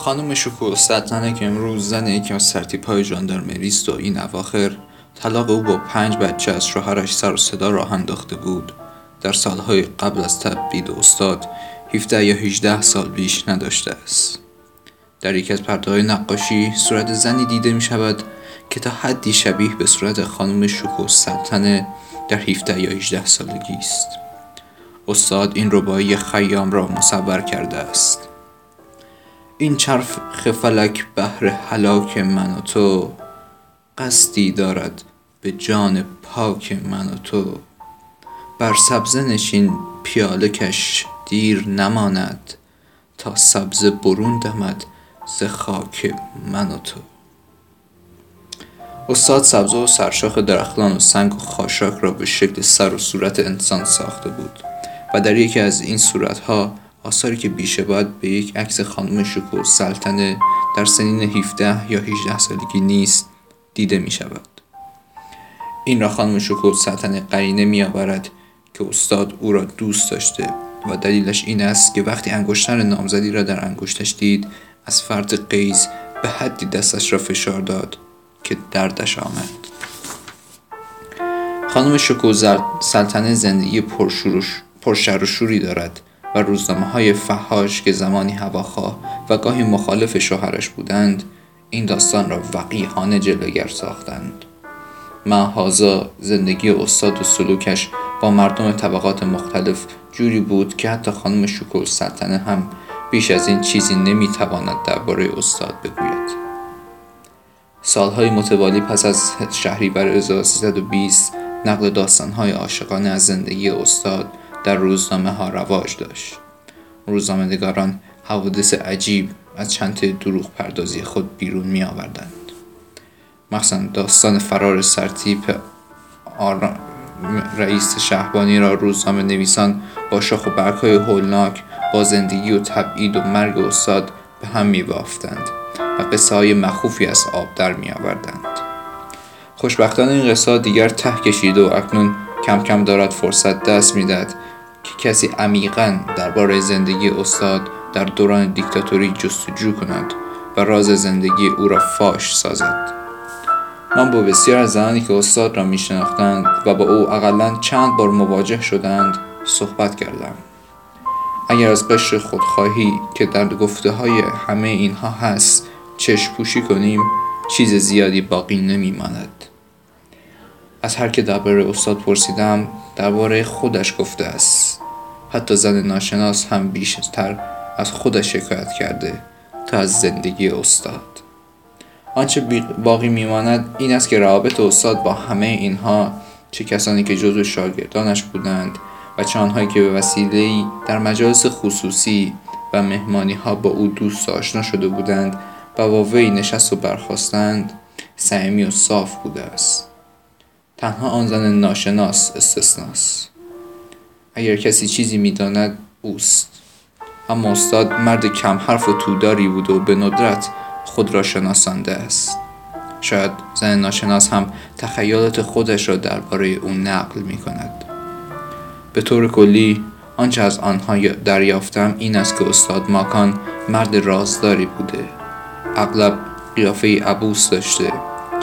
خانم شکوه سلطنه که امروز زن یکی از سرتیپ های جاندارمری و این اواخر طلاق او با پنج بچه از شوهرش سر و صدا راه انداخته بود. در سالهای قبل از تبعید استاد 17 یا 18 سال بیش نداشته است. در یکی از پرده نقاشی صورت زنی دیده می شود که تا حدی شبیه به صورت خانم شکوه سلطنه در 17 یا 18 سالگی است. استاد این ربایی خیام را مصور کرده است. این چرخ فلک بهر هلاک من و تو قصدی دارد به جان پاک من و تو. بر سبزه نشین پیاله کش دیر نماند تا سبزه برون دمد ز خاک من و تو. استاد سبزه و سرشاخ درختان و سنگ و خاشاک را به شکل سر و صورت انسان ساخته بود و در یکی از این صورتها آثاری که بیشه باید به یک عکس خانم شکوه سلطنه در سنین 17 یا 18 سالگی نیست دیده می شود. این را خانم شکوه سلطنه قرینه می آورد که استاد او را دوست داشته و دلیلش این است که وقتی انگشتر نامزدی را در انگشتش دید از فرد قیز به حدی دستش را فشار داد که دردش آمد خانم شکوه سلطنه زندگی پرشر و شوری دارد و روزنامه های فهاش که زمانی هواخواه و گاهی مخالف شوهرش بودند این داستان را وقیحانه جلوگر ساختند. معهازا زندگی استاد و سلوکش با مردم طبقات مختلف جوری بود که حتی خانم شکل سلطنه هم بیش از این چیزی نمی‌تواند درباره استاد بگوید. سالهای متوالی پس از شهریور 1320 نقل داستانهای عاشقانه از زندگی استاد در روزنامه ها رواج داشت. روزنامه نگاران حوادث عجیب از چند دروغ پردازی خود بیرون می آوردند مخصوصا داستان فرار سرتیپ رئیس شهبانی را روزنامه نویسان با شاخ و برگ های هولناک با زندگی و تبعید و مرگ استاد به هم می بافتند و قصه های مخوفی از آب در می آوردند خوشبختانه این قصه دیگر ته کشیده و اکنون کم کم دارد فرصت دست می‌دهد که کسی عمیقا درباره زندگی استاد در دوران دیکتاتوری جستجو کند و راز زندگی او را فاش سازد. من با بسیار از زنانی که استاد را میشناختند و با او اقلا چند بار مواجه شدند صحبت کردم. اگر از قشر خودخواهی که در گفته های همه اینها هست چشم پوشی کنیم چیز زیادی باقی نمیماند. از هر که درباره استاد پرسیدم درباره خودش گفته است. حتی زن ناشناس هم بیشتر از خودش شکایت کرده تا از زندگی استاد. آنچه باقی میماند این است که روابط استاد با همه اینها چه کسانی که جزو شاگردانش بودند و چه آنهایی که به وسیله در مجالس خصوصی و مهمانی ها با او دوست آشنا شده بودند و با وی نشست و برخواستند صمیمی و صاف بوده است. تنها آن زن ناشناس استثناست. اگر کسی چیزی می‌داند اوست. اما استاد مرد کم حرف و توداری بود و به ندرت خود را شناسانده است. شاید زن ناشناس هم تخیلات خودش را درباره او نقل می کند به طور کلی آنچه از آنها دریافتم این است که استاد ماکان مرد رازداری بوده. اغلب قیافه عبوس داشته.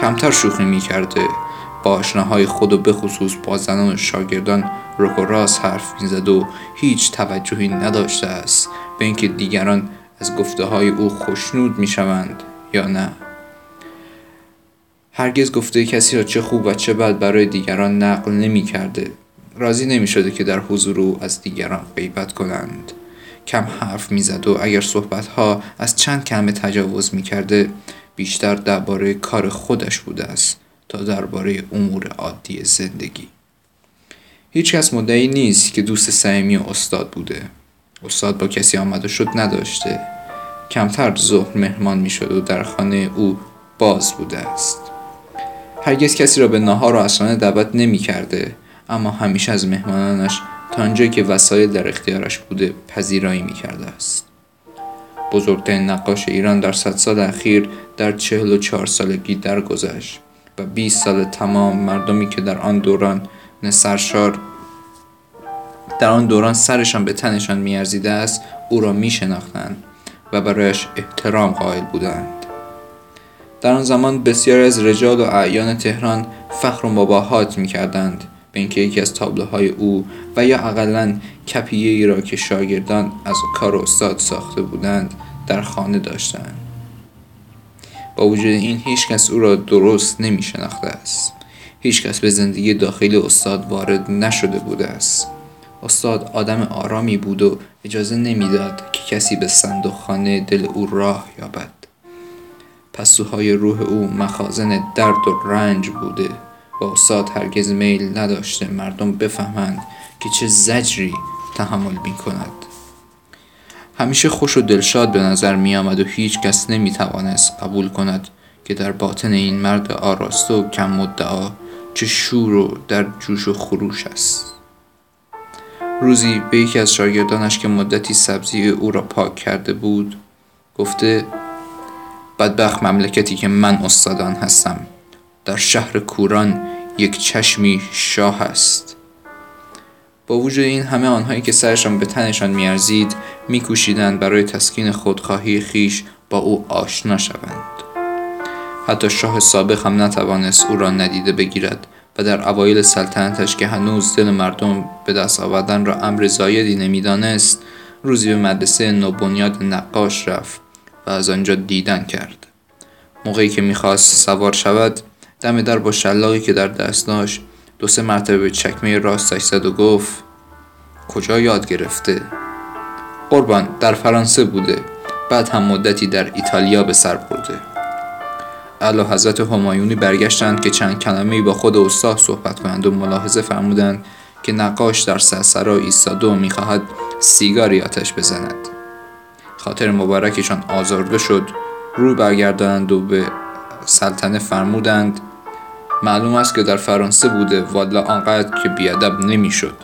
کمتر شوخی می کرده آشناهای خود و بخصوص با زنان و شاگردان رک و راست حرف می‌زد و هیچ توجهی نداشته است به اینکه دیگران از گفته های او خوشنود می‌شوند یا نه. هرگز گفته کسی را چه خوب و چه بد برای دیگران نقل نمی کرده راضی نمی شده که در حضور او از دیگران غیبت کنند. کم حرف می‌زد و اگر صحبت ها از چند کلمه تجاوز می کرده بیشتر درباره کار خودش بوده است. تا درباره امور عادی زندگی. هیچ کس مدعی نیست که دوست صمیمی استاد بوده. استاد با کسی آمد و شد نداشته. کمتر ظهر مهمان می شد و در خانه او باز بوده است. هرگز کسی را به نهار و اسرانه دعوت نمی کرده اما همیشه از مهمانانش تا آنجایی که وسایل در اختیارش بوده پذیرایی می کرده است. بزرگترین نقاش ایران در صد سال اخیر در چهل و چهار سالگی درگذشت. و 20 سال تمام مردمی که در آن دوران سرشار در آن دوران سرشان به تنشان میارزیده است او را می شناختند و برایش احترام قائل بودند. در آن زمان بسیاری از رجال و اعیان تهران فخر و مباهات می کردند به اینکه یکی از تابلوهای او و یا اقلا کپیه ای را که شاگردان از کار استاد ساخته بودند در خانه داشتند. با وجود این هیچ کس او را درست نمی شناخته است. هیچ کس به زندگی داخلی استاد وارد نشده بوده است. استاد آدم آرامی بود و اجازه نمی‌داد که کسی به صندوق خانه دل او راه یابد. پستوهای روح او مخازن درد و رنج بوده. و استاد هرگز میل نداشته مردم بفهمند که چه زجری تحمل می کند همیشه خوش و دلشاد به نظر می آمد و هیچ کس نمی توانست قبول کند که در باطن این مرد آراسته و کم مدعا چه شور و در جوش و خروش است. روزی به یکی از شاگردانش که مدتی سبزی او را پاک کرده بود گفته بدبخت مملکتی که من استادان هستم. در شهر کوران یک چشمی شاه است. با وجود این همه آنهایی که سرشان به تنشان میارزید میکوشیدند برای تسکین خودخواهی خیش با او آشنا شوند. حتی شاه سابق هم نتوانست او را ندیده بگیرد و در اوایل سلطنتش که هنوز دل مردم به دست آوردن را امر زایدی نمی‌دانست روزی به مدرسه نوبنیاد نقاش رفت و از آنجا دیدن کرد. موقعی که می‌خواست سوار شود دم در با شلاقی که در دست داشت دو سه مرتبه به چکمه راستش زد و گفت کجا یاد گرفته؟ قربان در فرانسه بوده. بعد هم مدتی در ایتالیا به سر برده. اعلی حضرت همایونی برگشتند که چند کلمه با خود استاد صحبت کنند و ملاحظه فرمودند که نقاش در سرسرا ایستاده و می‌خواهد سیگاری آتش بزند. خاطر مبارکشان آزرده شد. رو برگردانند و به سلطنه فرمودند معلوم است که در فرانسه بوده والا آنقدر که بیادب نمی‌شد.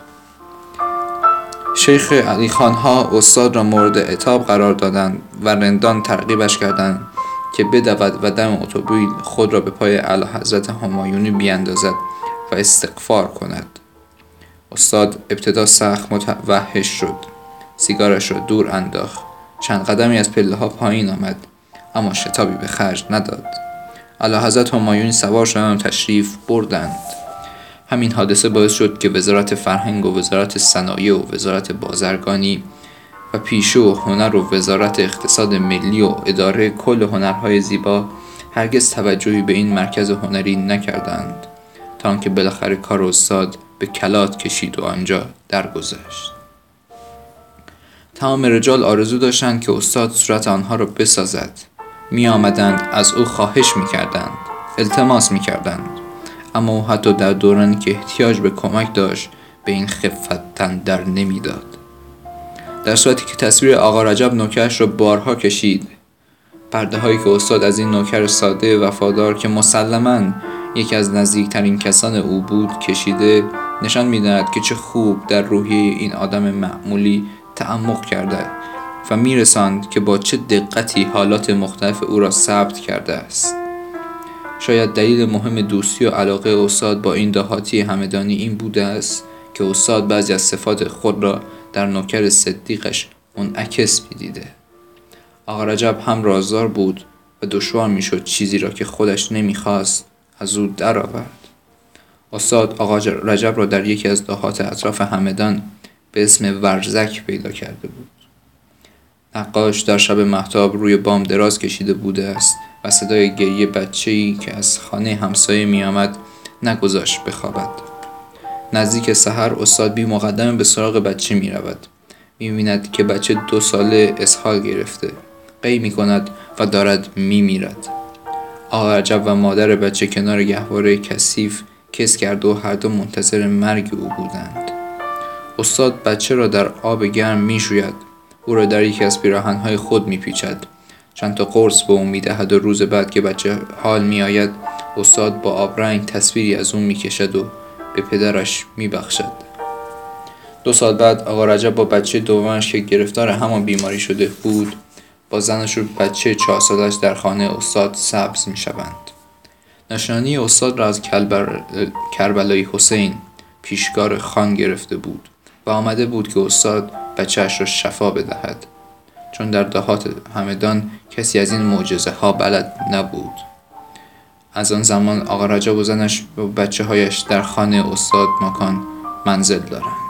شیخ علی خان ها استاد را مورد اعتاب قرار دادند و رندان ترغیبش کردند که بدود و دم اتومبیل خود را به پای اعلی حضرت همایونی بیاندازد و استغفار کند. استاد ابتدا سخت متوحش شد. سیگارش را دور انداخت. چند قدمی از پله ها پایین آمد اما شتابی به خرج نداد. اعلی حضرت همایونی سوار شدند و تشریف بردند. همین حادثه باعث شد که وزارت فرهنگ و وزارت صنایع و وزارت بازرگانی و پیشه و هنر و وزارت اقتصاد ملی و اداره کل هنرهای زیبا هرگز توجهی به این مرکز هنری نکردند تا آنکه بالاخره کار استاد به کلات کشید و آنجا درگذشت. تمام رجال آرزو داشتند که استاد صورت آنها را بسازد. می آمدند از او خواهش می کردند التماس می کردند اما او حتی در دورانی که احتیاج به کمک داشت به این خفت تن در نمی‌داد. در صورتی که تصویر آقا رجب نوکرش را بارها کشید پرده هایی که استاد از این نوکر ساده وفادار که مسلما یکی از نزدیکترین کسان او بود کشیده نشان می‌دهد که چه خوب در روحیه این آدم معمولی تعمق کرده. و میرساند که با چه دقتی حالات مختلف او را ثبت کرده است. شاید دلیل مهم دوستی و علاقه استاد با این دهاتی همدانی این بوده است که استاد بعضی از صفات خود را در نوکر صدیقش منعکس می‌دیده. آقا رجب هم رازدار بود و دشوار می‌شد چیزی را که خودش نمی‌خواست از او درآورد. استاد آقا رجب را در یکی از دهات اطراف همدان به اسم ورزک پیدا کرده بود. نقاش در شب محتاب روی بام دراز کشیده بوده است و صدای گریه بچه‌ای که از خانه همسایه میآمد نگذاشت بخوابد. نزدیک سحر استاد بی مقدم به سراغ بچه می رود می بیند که بچه دو ساله اسحال گرفته قی می کند و دارد می میرد آقا عجب و مادر بچه کنار گهواره کثیف کس کرده و هر دو منتظر مرگ او بودند. استاد بچه را در آب گرم می شوید او را در یکی از پیراهنهای خود می پیچد چند تا قرص به او می دهد و روز بعد که بچه حال می آید استاد با آبرنگ تصویری از اون می کشد و به پدرش میبخشد. دو سال بعد آقا رجب با بچه دومش که گرفتار همان بیماری شده بود با زنش و بچه چهار سالش در خانه استاد سبز می شوند. نشانی استاد را از کربلای حسین پیشگار خان گرفته بود. و آمده بود که استاد بچهش را شفا بدهد. چون در دهات همدان کسی از این معجزه ها بلد نبود. از آن زمان آقا رجب و زنش و بچه هایش در خانه استاد ماکان منزل دارند.